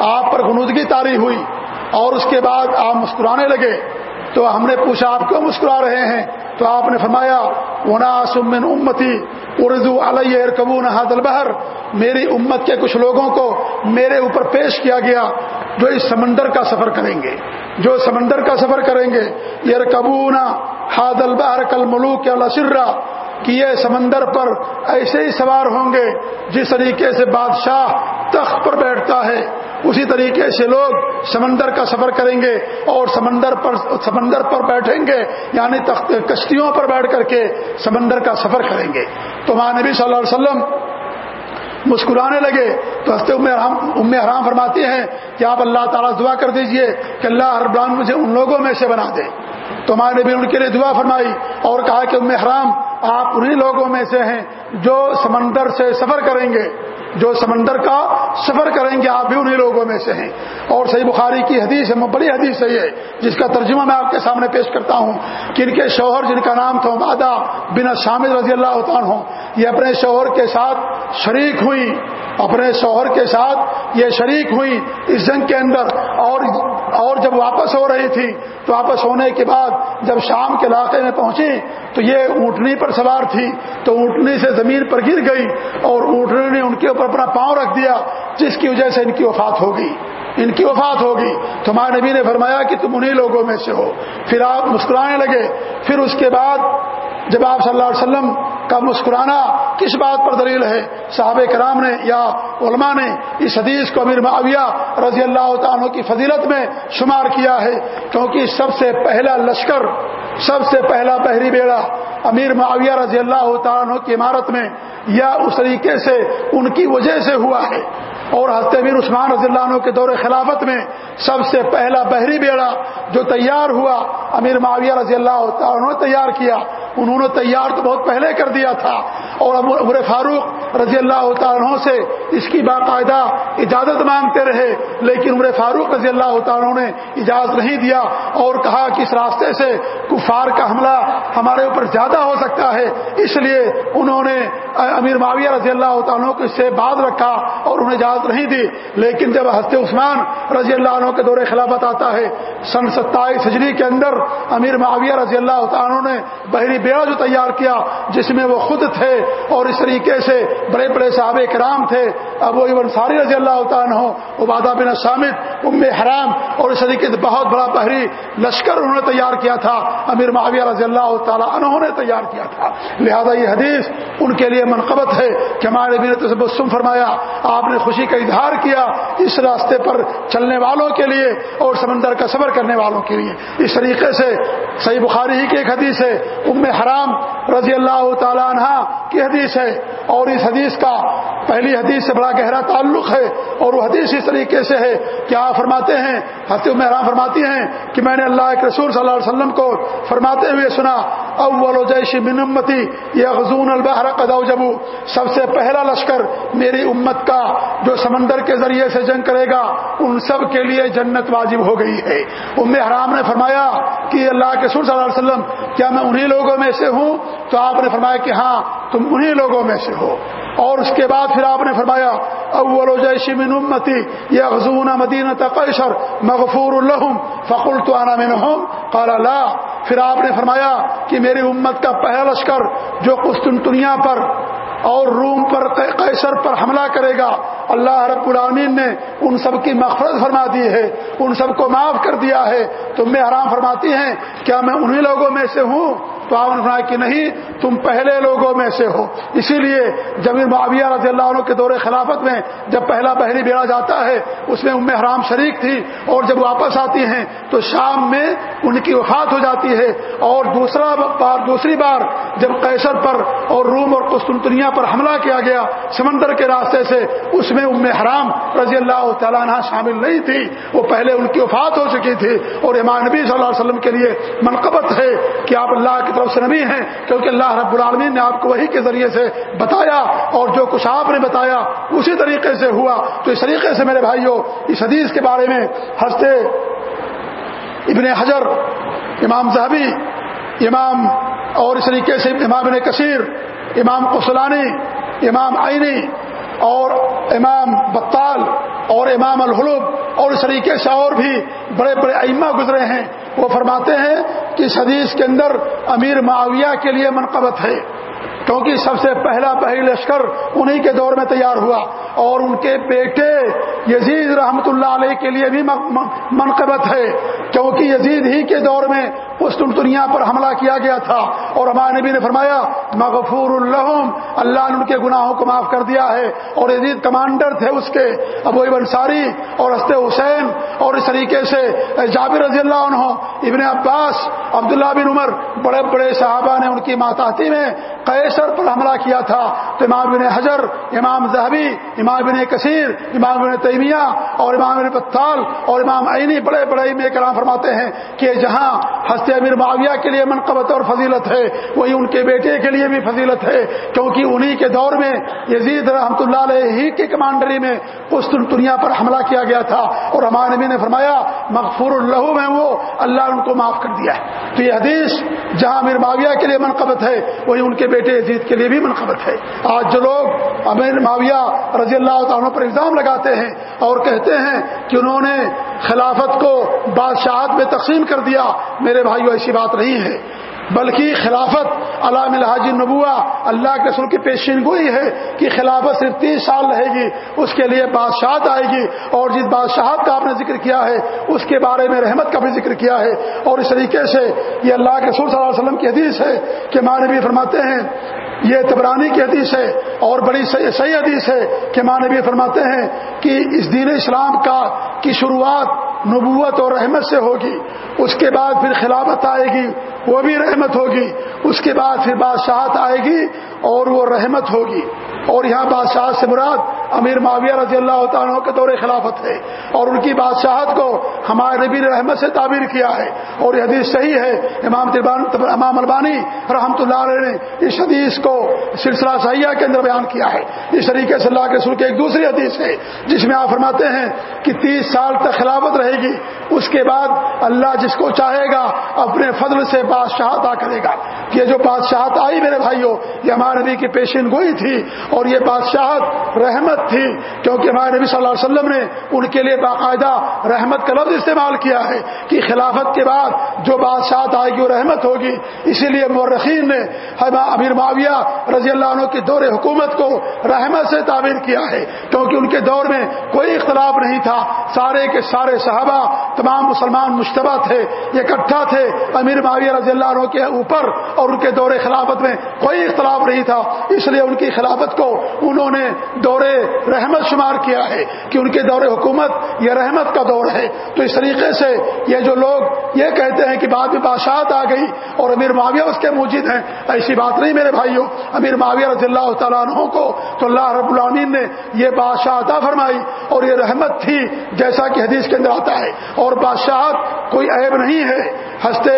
آپ پر غنودگی تاری ہوئی اور اس کے بعد آپ مسکرانے لگے۔ تو ہم نے پوچھا، آپ کیوں مسکرا رہے ہیں؟ تو آپ نے فرمایا ونا سمن امتی اردو علیہ کبون حاد البہر میری امت کے کچھ لوگوں کو میرے اوپر پیش کیا گیا، جو اس سمندر کا سفر کریں گے۔ جو سمندر کا سفر کریں گے۔ یہ کبون حاد البہر کل ملوک الشرا کہ یہ سمندر پر ایسے ہی سوار ہوں گے، جس طریقے سے بادشاہ تخت پر بیٹھتا ہے۔ اسی طریقے سے لوگ سمندر کا سفر کریں گے اور سمندر پر سمندر پر بیٹھیں گے یعنی تخت کشتیوں پر بیٹھ کر کے سمندر کا سفر کریں گے۔ تو ماں نبی صلی اللہ علیہ وسلم مسکرانے لگے۔ تو ہنستے ام حرام فرماتی ہیں کہ آپ اللہ تعالیٰ دعا کر دیجیے کہ اللہ اربان مجھے ان لوگوں میں سے بنا دے۔ تو ہمارے نبی ان کے لیے دعا فرمائی اور کہا کہ ام حرام آپ انہی لوگوں میں سے ہیں جو سمندر سے سفر کریں گے۔ جو سمندر کا سفر کریں گے، آپ بھی انہیں لوگوں میں سے ہیں۔ اور صحیح بخاری کی حدیث ہے، بڑی حدیث صحیح ہے جس کا ترجمہ میں آپ کے سامنے پیش کرتا ہوں کہ ان کے شوہر جن کا نام تھا مادہ بن شامل رضی اللہ عنہ ہوں یہ اپنے شوہر کے ساتھ شریک ہوئی اپنے شوہر کے ساتھ یہ شریک ہوئی اس جنگ کے اندر۔ اور اور جب واپس ہو رہی تھی تو واپس ہونے کے بعد جب شام کے علاقے میں پہنچی تو یہ اونٹنی پر سوار تھی تو اونٹنی سے زمین پر گر گئی اور اونٹنی نے ان کے اوپر اپنا پاؤں رکھ دیا جس کی وجہ سے ان کی وفات ہوگی۔ ان کی وفات ہوگی۔ تمہارے نبی نے فرمایا کہ تم انہیں لوگوں میں سے ہو۔ پھر آپ مسکرانے لگے۔ پھر اس کے بعد جب آپ صلی اللہ علیہ وسلم کا مسکرانا کس بات پر دلیل ہے؟ صحابہ کرام نے یا علماء نے اس حدیث کو امیر معاویہ رضی اللہ تعالیٰ کی فضیلت میں شمار کیا ہے، کیونکہ سب سے پہلا لشکر، سب سے پہلا بحری بیڑا امیر معاویہ رضی اللہ تعالیٰ کی عمارت میں یا اس طریقے سے ان کی وجہ سے ہوا ہے۔ اور حضرت امیر عثمان رضی اللہ عنہ کے دور خلافت میں سب سے پہلا بحری بیڑا جو تیار ہوا، امیر معاویہ رضی اللہ عنہ نے تیار کیا۔ انہوں نے تیار تو بہت پہلے کر دیا تھا اور عمر فاروق رضی اللہ عنہ سے اس کی باقاعدہ اجازت مانگتے رہے، لیکن عمر فاروق رضی اللہ عنہ نے اجازت نہیں دیا اور کہا کہ اس راستے سے کفار کا حملہ ہمارے اوپر زیادہ ہو سکتا ہے۔ اس لیے انہوں نے امیر معاویہ رضی اللہ عنہ کو اس سے بعد رکھا اور انہیں اجازت نہیں دی۔ لیکن جب ہست عثمان رضی اللہ عنہ کے دور خلافت آتا ہے، سن ستائیس ہجری کے اندر امیر معاویہ رضی اللہ عنہ نے بحری بیڑا جو تیار کیا، جس میں وہ خود تھے اور اس طریقے سے بڑے بڑے صحاب کرام تھے، ابو ابن ساری رضی اللہ عنہ، عبادہ بن سامد ام حرام اور اس طریقے سے بہت بڑا بحری لشکر انہوں نے تیار کیا تھا، امیر معاویہ رضی اللہ تعالیٰ عنہ نے تیار کیا تھا۔ لہذا یہ حدیث ان کے لیے منقبت ہے کہ ہمارے نبی نے تبسم فرمایا، آپ نے خوشی کا اظہار کیا اس راستے پر چلنے والوں کے لیے اور سمندر کا سفر کرنے والوں کے لیے۔ اس طریقے سے صحیح بخاری ہی کی ایک حدیث ہے، ام حرام رضی اللہ تعالیٰ عنہ کی حدیث ہے اور اس حدیث کا پہلی حدیث سے بڑا گہرا تعلق ہے اور وہ حدیث اس طریقے سے ہے کہ آپ فرماتے ہیں، حضرت ام حرام فرماتی ہیں کہ میں نے اللہ کے رسول صلی اللہ علیہ وسلم کو فرماتے ہوئے سنا، اول و جیش من امتی یہ غزون البحر قدو جبو سب سے پہلا لشکر میری امت کا جو سمندر کے ذریعے سے جنگ کرے گا، ان سب کے لیے جنت واجب ہو گئی ہے۔ ام حرام نے فرمایا کہ اللہ کے سر صلی اللہ علیہ وسلم، کیا میں انہی لوگوں میں سے ہوں تو آپ نے فرمایا کہ ہاں تم انہی لوگوں میں سے ہو۔ اور اس کے بعد پھر آپ نے فرمایا، اول و جیشی من امتی یا غزون مدینہ تقیشر مغفور الحم فقل تو آنا میں قال پھر آپ نے فرمایا کہ میری امت کا پہلا لشکر جو قسطنطنیہ پر اور روم پر قیصر پر حملہ کرے گا، اللہ رب العالمین نے ان سب کی مغفرت فرما دی ہے، ان سب کو معاف کر دیا ہے۔ تم میں حرام فرماتی ہیں، کیا میں انہی لوگوں میں سے ہوں؟ تو آپ نے فرمایا کہ نہیں، تم پہلے لوگوں میں سے ہو۔ اسی لیے جب معاویہ رضی اللہ عنہ کے دور خلافت میں جب پہلا بحری بیڑا جاتا ہے، اس میں ام حرام شریک تھی اور جب واپس آتی ہیں تو شام میں ان کی وفات ہو جاتی ہے۔ اور دوسرا بار، دوسری بار جب قیصر پر اور روم اور قسطنطنیہ پر حملہ کیا گیا سمندر کے راستے سے، اس میں ام حرام رضی اللہ تعالیٰ عنہ شامل نہیں تھی۔ وہ پہلے ان کی وفات ہو چکی تھی۔ اور امام نبی صلی اللہ علیہ وسلم کے لیے منقبت ہے کہ آپ اللہ کی طرف سے نبی ہیں کیونکہ اللہ رب العالمین نے آپ کو وہی کے ذریعے سے بتایا اور جو کچھ آپ نے بتایا اسی طریقے سے ہوا۔ تو اس طریقے سے میرے بھائیوں اس حدیث کے بارے میں ہنستے ابن حجر، امام زہبی امام اور اس طریقے سے امام ابن کثیر، امام قسلانی امام عینی اور امام بطال اور امام الحلوب اور اس طریقے سے اور بھی بڑے بڑے ائمہ گزرے ہیں۔ وہ فرماتے ہیں کہ اس حدیث کے اندر امیر معاویہ کے لیے منقبت ہے، کیونکہ سب سے پہلا پہلی لشکر انہی کے دور میں تیار ہوا اور ان کے بیٹے یزید رحمت اللہ علیہ کے لیے بھی منقبت ہے۔ کیونکہ یزید ہی کے دور میں اس دنیا پر حملہ کیا گیا تھا اور ہمارے نبی نے فرمایا، مغفور الحم اللہ نے ان کے گناہوں کو معاف کر دیا ہے۔ اور یزید کمانڈر تھے اس کے، ابو ابن ساری اور ہست حسین اور اس طریقے سے جابر رضی اللہ عنہ۔ ابن عباس، عبداللہ بن عمر، بڑے بڑے صحابہ نے ان کی ماتاتی میں قیصر پر حملہ کیا تھا۔ تو امام بن حجر، امام زہبی امام بن کثیر، امام بن تیمیہ اور امام بن پتال اور امام عینی بڑے بڑے میں کرام فرماتے ہیں کہ جہاں ہست امیر معاویہ کے لیے منقبت اور فضیلت ہے وہی ان کے بیٹے کے لیے بھی فضیلت ہے۔ کیونکہ انہی کے دور میں یزید رحمت اللہ علیہ ہی کی کمانڈری میں اس دنیا پر حملہ کیا گیا تھا۔ اور ہمارے نبی نے فرمایا، مغفور اللہ میں وہ اللہ نے ان کو معاف کر دیا ہے۔ تو یہ حدیث جہاں امیر معاویہ کے لیے منقبت ہے وہی ان کے بیٹے عزیز کے لیے بھی منقبت ہے۔ آج جو لوگ امیر معاویہ رضی اللہ تعالیٰ پر الزام لگاتے ہیں اور کہتے ہیں کہ انہوں نے خلافت کو بادشاہت میں تقسیم کر دیا، میرے بھائیو، ایسی بات نہیں ہے۔ بلکہ خلافت علام الحاج نبوا اللہ کے سر کی پیشین گوئی ہے کہ خلافت صرف تیس سال رہے گی، اس کے لیے بادشاہت آئے گی۔ اور جس بادشاہت کا آپ نے ذکر کیا ہے، اس کے بارے میں رحمت کا بھی ذکر کیا ہے۔ اور اس طریقے سے یہ اللہ کے سر صلی اللہ علیہ وسلم کی حدیث ہے کہ ماں نبی فرماتے ہیں، یہ تبرانی کی حدیث ہے اور بڑی صحیح حدیث ہے کہ ماں نبی فرماتے ہیں کہ اس دین اسلام کا کی شروعات نبوت اور رحمت سے ہوگی۔ اس کے بعد پھر خلافت آئے گی، وہ بھی رحمت ہوگی۔ اس کے بعد پھر بادشاہت آئے گی۔ اور وہ رحمت ہوگی اور یہاں بادشاہ سے مراد امیر معاویہ رضی اللہ تعالیٰ کے دور خلافت ہے اور ان کی بادشاہت کو ہمارے نبی رحمت سے تعبیر کیا ہے اور یہ حدیث صحیح ہے امام امام البانی رحمۃ اللہ علیہ نے اس حدیث کو سلسلہ سیاح کے اندر بیان کیا ہے اس طریقے سے اللہ کے سر کے ایک دوسری حدیث ہے جس میں آپ فرماتے ہیں کہ تیس سال تک خلافت رہے گی اس کے بعد اللہ جس کو چاہے گا اپنے فضل سے بادشاہت آ کرے گا یہ جو بادشاہت آئی میرے بھائیوں یہ ہمارے نبی کی پیشین گوئی تھی اور یہ بادشاہت رحمت تھی، کیونکہ ہمارے نبی صلی اللہ علیہ وسلم نے ان کے لیے باقاعدہ رحمت کا لفظ استعمال کیا ہے کہ خلافت کے بعد جو بادشاہت آئے گی وہ رحمت ہوگی۔ اسی لیے مورخین نے امیر معاویہ رضی اللہ عنہ کی دور حکومت کو رحمت سے تعبیر کیا ہے، کیونکہ ان کے دور میں کوئی اختلاف نہیں تھا۔ سارے کے سارے صحابہ تمام مسلمان مشتبہ تھے، اکٹھا تھے۔ امیر معاویہ رضی اللہ عنہ کے اوپر اور ان کے دور خلافت میں کوئی اختلاف نہیں تھا اس لیے ان کی خلافت کو انہوں نے دور رحمت شمار کیا ہے کہ ان کے دور حکومت یہ رحمت کا دور ہے۔ تو اس طریقے سے یہ جو لوگ یہ کہتے ہیں کہ بعد میں بادشاہت آ گئی اور امیر معاویہ اس کے موجود ہیں، ایسی بات نہیں میرے بھائیوں، امیر معاویہ رضی اللہ تعالیٰ عنہ کو تو اللہ رب العالمین نے یہ بادشاہ عطا فرمائی اور یہ رحمت تھی جیسا کہ حدیث کے اندر آتا ہے۔ اور بادشاہت کوئی عیب نہیں ہے۔ ہنستے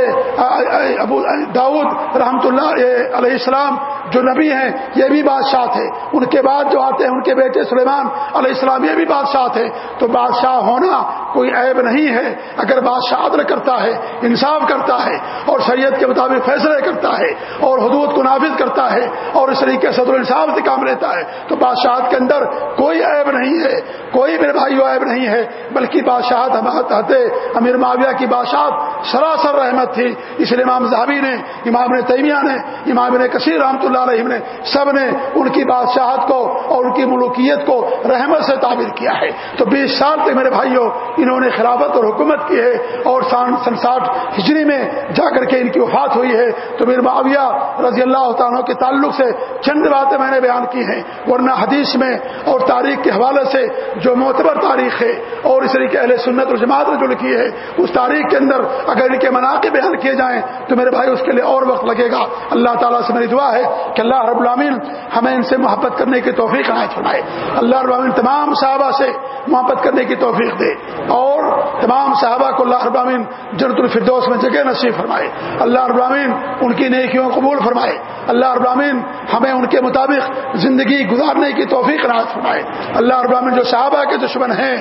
ابو داود رحمت اللہ علیہ السلام جو نبی ہیں، یہ بھی بادشاہ تھے۔ ان کے بعد جو آتے ہیں، ان کے بیٹے سلیمان علیہ السلام، یہ بھی بادشاہ تھے۔ تو بادشاہ ہونا کوئی عیب نہیں ہے۔ اگر بادشاہ عدل کرتا ہے، انصاف کرتا ہے، اور شریعت کے مطابق فیصلے کرتا ہے، اور حدود کو نافذ کرتا ہے، اور اس طریقے سے صدر انصاف سے کام لیتا ہے، تو بادشاہت کے اندر کوئی عیب نہیں ہے۔ کوئی میرے بھائی عیب نہیں ہے، بلکہ بادشاہت ہمارے امیر معاویہ کی بادشاہت سراسر رحمت تھی۔ اس لیے امام صحابی نے، امام نے تیمیہ نے، امام نے کثیر رحمۃ اللہ علیہ نے، سب نے ان کی بادشاہت کو اور ان کی ملوکیت کو رحمت سے تعبیر کیا ہے۔ تو بیس سال تک میرے بھائیوں انہوں نے خلافت اور حکومت کی ہے اور سن ساٹھ ہجری میں جا کر کے ان کی وفات ہوئی ہے۔ تو میر معاویہ رضی اللہ تعالیٰ کے تعلق سے چند باتیں میں نے بیان کی ہیں، ورنہ حدیث میں اور تاریخ کے حوالے سے جو معتبر تاریخ ہے اور اس طریقے اہل سنت اور جماعت نے جو لکھی ہے، اس تاریخ کے اندر اگر ان کے مناقب بیان کیے جائیں تو میرے بھائی، اس کے لیے اور وقت لگے گا۔ اللہ تعالیٰ سے میری دعا ہے کہ اللہ رب العامین ہمیں ان سے محبت کرنے کی توفیق عنایت فرمائے۔ اللہ رب العامین تمام صحابہ سے محبت کرنے کی توفیق دے۔ اور تمام صحابہ کو اللہ رب العامین جنت الفردوس میں جگہ نصیب فرمائے۔ اللہ رب العامین ان کی نیکیوں قبول فرمائے۔ اللہ رب العامین ہمیں ان کے مطابق زندگی گزارنے کی توفیق عنایت فرمائے۔ اللہ رب العامین جو صحابہ کے دشمن ہیں،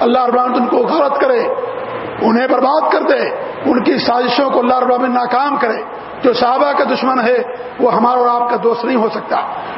اللہ رب العالمین ان کو غلط کرے، انہیں برباد کر دے، ان کی سازشوں کو اللہ رب العالمین ناکام کرے۔ جو صحابہ کا دشمن ہے، وہ ہمارا اور آپ کا دوست نہیں ہو سکتا۔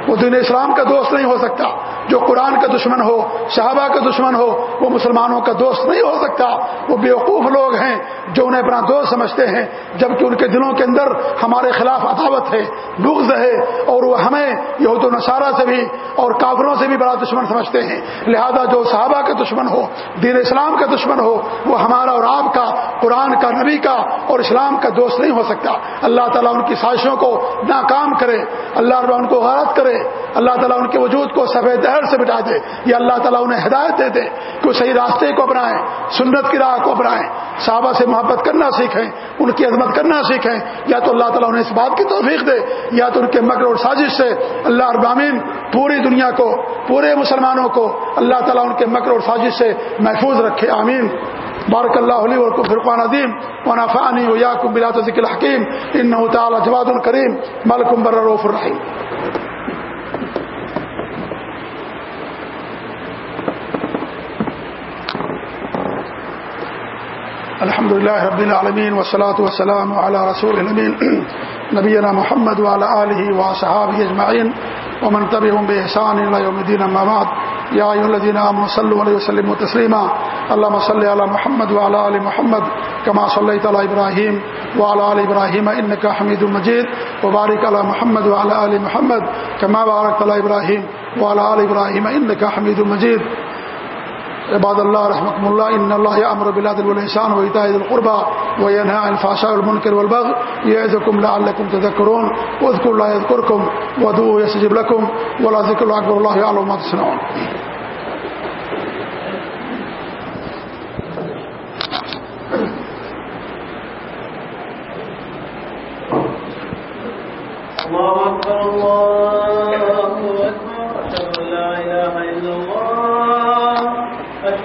وہ دین اسلام کا دوست نہیں ہو سکتا۔ جو قرآن کا دشمن ہو، صحابہ کا دشمن ہو، وہ مسلمانوں کا دوست نہیں ہو سکتا۔ وہ بیوقوف لوگ ہیں جو انہیں اپنا دوست سمجھتے ہیں، جبکہ ان کے دلوں کے اندر ہمارے خلاف عداوت ہے، بغض ہے، اور وہ ہمیں یہود و نصارہ سے بھی اور کافروں سے بھی بڑا دشمن سمجھتے ہیں۔ لہذا جو صحابہ کا دشمن ہو، دین اسلام کا دشمن ہو، وہ ہمارا اور آپ کا، قرآن کا، نبی کا اور اسلام کا دوست نہیں ہو سکتا۔ اللہ تعالیٰ ان کی سازشوں کو ناکام کرے، اللہ تعالیٰ ان کو غلط کرے، اللہ تعالیٰ ان کے وجود کو سفید دہر سے بٹا دے، یا اللہ تعالیٰ انہیں ہدایت دے دے کہ وہ صحیح راستے کو اپنائیں، سنت کی راہ کو اپنائیں۔ صحابہ سے محبت کرنا سیکھیں، ان کی عظمت کرنا سیکھیں۔ یا تو اللہ تعالیٰ انہیں اس بات کی توفیق دے، یا تو ان کے مکر اور سازش سے اللہ ابامین پوری دنیا کو، پورے مسلمانوں کو اللہ تعالیٰ ان کے مکر اور سازش سے محفوظ رکھے، آمین۔ بارک اللہ علی اور فرقان عظیم و نفانی و یاکم بلا ذکر الحکیم ان تعالیٰ جواد الکریم ملکم برروف الرحیم الحمد لله رب العالمين والصلاة والسلام على رسول النبين نبينا محمد وعلى آله وصحابه اجمعين ومن تبعهم بإحسان إلى يوم الدين یا بعد علیہ وسلم و تسلیمہ علامہ صلی علیہ محمد اللهم صل محمد کما صلی محمد كما صليت علی ابراہیم وعلى آل إبراهيم إنك حميد مجيد. وبارك محمد وعلی علی محمد كما باركت على إبراهيم وعلى آل إبراهيم إنك حمید المجید عباد اللہ رحمۃ اللہ ان اللہ امر بلاد الحسان و عید القربہ و الفاشا المنکر والبغ یعظکم لعلکم تذکرون واذکر اللہ یذکرکم ودعوه یستجب لکم ولا ذکر اللہ اکبر اللہ یعلم ما تصنعون. اللہ اکبر اللہ اکبر لا الہ الا اللہ